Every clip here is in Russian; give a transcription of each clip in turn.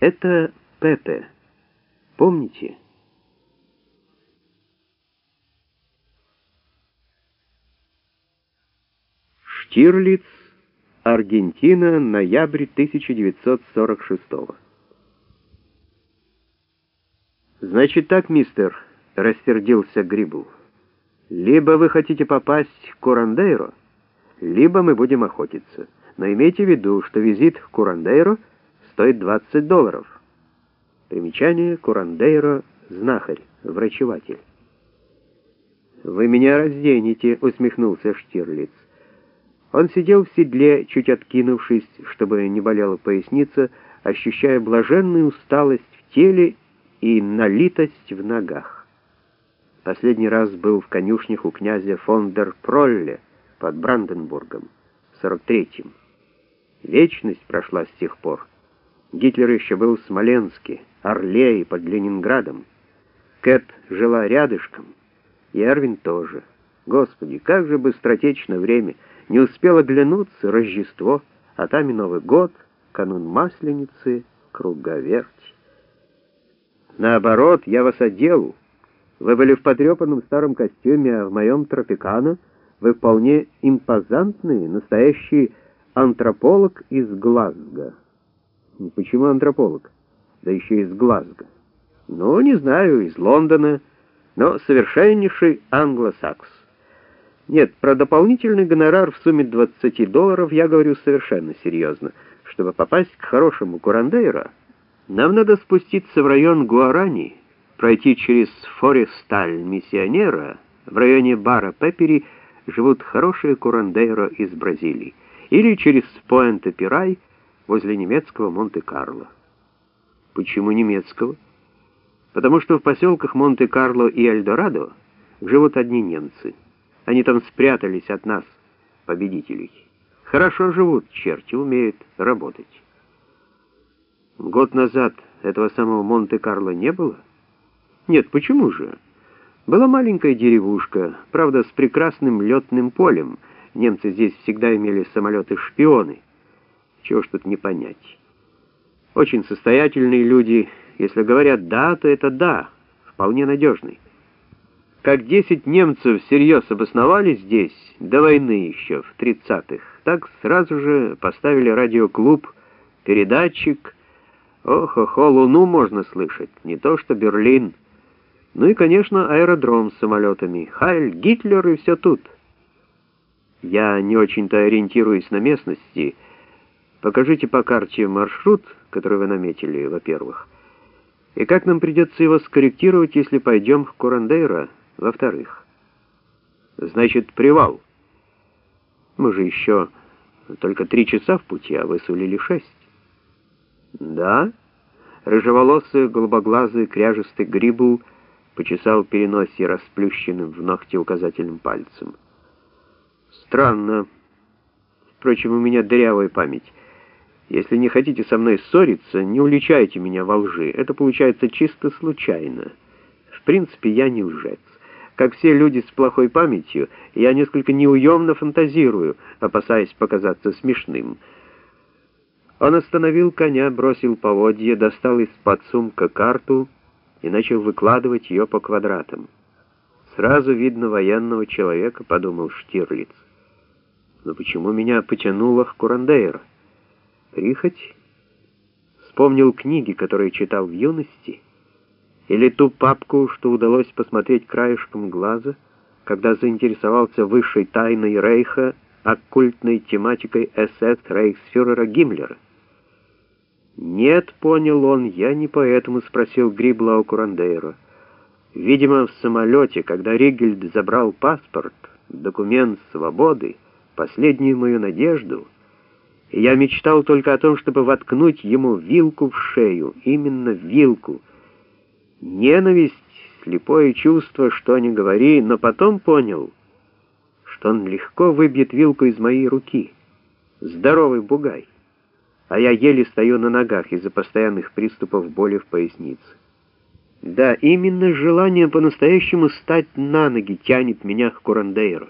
Это Пепе. Помните? Штирлиц, Аргентина, ноябрь 1946 «Значит так, мистер», — рассердился Грибл. «Либо вы хотите попасть к Курандейро, либо мы будем охотиться. Но имейте в виду, что визит к Курандейро стоит 20 долларов». Примечание Курандейро — знахарь, врачеватель. «Вы меня разденете», — усмехнулся Штирлиц. Он сидел в седле, чуть откинувшись, чтобы не болела поясница, ощущая блаженную усталость в теле и налитость в ногах. Последний раз был в конюшнях у князя фон дер Пролле под Бранденбургом в 43-м. Вечность прошла с тех пор. Гитлер еще был в Смоленске, Орле и под Ленинградом. Кэт жила рядышком, и Эрвин тоже. Господи, как же быстротечно время! Не успел оглянуться Рождество, а там и Новый год, канун Масленицы, круговерть. Наоборот, я вас одел. Вы были в потрепанном старом костюме, а в моем тропикано вы вполне импозантный, настоящий антрополог из Глазго. Почему антрополог? Да еще из Глазго. Ну, не знаю, из Лондона, но совершеннейший англосакс. Нет, про дополнительный гонорар в сумме 20 долларов я говорю совершенно серьезно. Чтобы попасть к хорошему курандейро, нам надо спуститься в район Гуарани, пройти через Форесталь Миссионера, в районе Бара Пепери живут хорошие курандейро из Бразилии, или через Пуэнте-Пирай возле немецкого Монте-Карло. Почему немецкого? Потому что в поселках Монте-Карло и Эльдорадо живут одни немцы. Они там спрятались от нас, победителей. Хорошо живут, черти умеют работать. Год назад этого самого Монте-Карло не было? Нет, почему же? Была маленькая деревушка, правда, с прекрасным летным полем. Немцы здесь всегда имели самолеты-шпионы. Чего ж тут не понять. Очень состоятельные люди. Если говорят «да», то это «да», вполне надежный. Как десять немцев всерьез обосновались здесь, до войны еще, в 30-х, так сразу же поставили радиоклуб, передатчик, Ох-охо, Луну можно слышать, не то что Берлин. Ну и, конечно, аэродром с самолетами. Хайль, Гитлер и все тут. Я не очень-то ориентируюсь на местности. Покажите по карте маршрут, который вы наметили, во-первых. И как нам придется его скорректировать, если пойдем к Курандейро, во-вторых. Значит, привал. Мы же еще только три часа в пути, а вы сулили шесть. «Да?» Рыжеволосый, голубоглазый, кряжестый грибл почесал переносе расплющенным в ногте указательным пальцем. «Странно. Впрочем, у меня дырявая память. Если не хотите со мной ссориться, не уличайте меня во лжи. Это получается чисто случайно. В принципе, я не лжец. Как все люди с плохой памятью, я несколько неуемно фантазирую, опасаясь показаться смешным». Он остановил коня, бросил поводье, достал из-под сумка карту и начал выкладывать ее по квадратам. «Сразу видно военного человека», — подумал Штирлиц. «Но почему меня потянуло к Курандейро? Прихоть?» Вспомнил книги, которые читал в юности, или ту папку, что удалось посмотреть краешком глаза, когда заинтересовался высшей тайной Рейха, оккультной тематикой СС Рейхсфюрера Гиммлера. «Нет», — понял он, — «я не поэтому спросил Грибла у Курандейро. Видимо, в самолете, когда Ригельд забрал паспорт, документ свободы, последнюю мою надежду, я мечтал только о том, чтобы воткнуть ему вилку в шею, именно вилку. Ненависть, слепое чувство, что ни говори, но потом понял, что он легко выбьет вилку из моей руки. Здоровый бугай а я еле стою на ногах из-за постоянных приступов боли в пояснице. Да, именно желание по-настоящему стать на ноги тянет меня к Курандейру.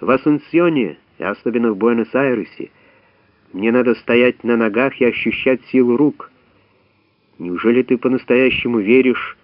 В Асунсьоне, особенно в Буэнос-Айресе, мне надо стоять на ногах и ощущать силу рук. Неужели ты по-настоящему веришь,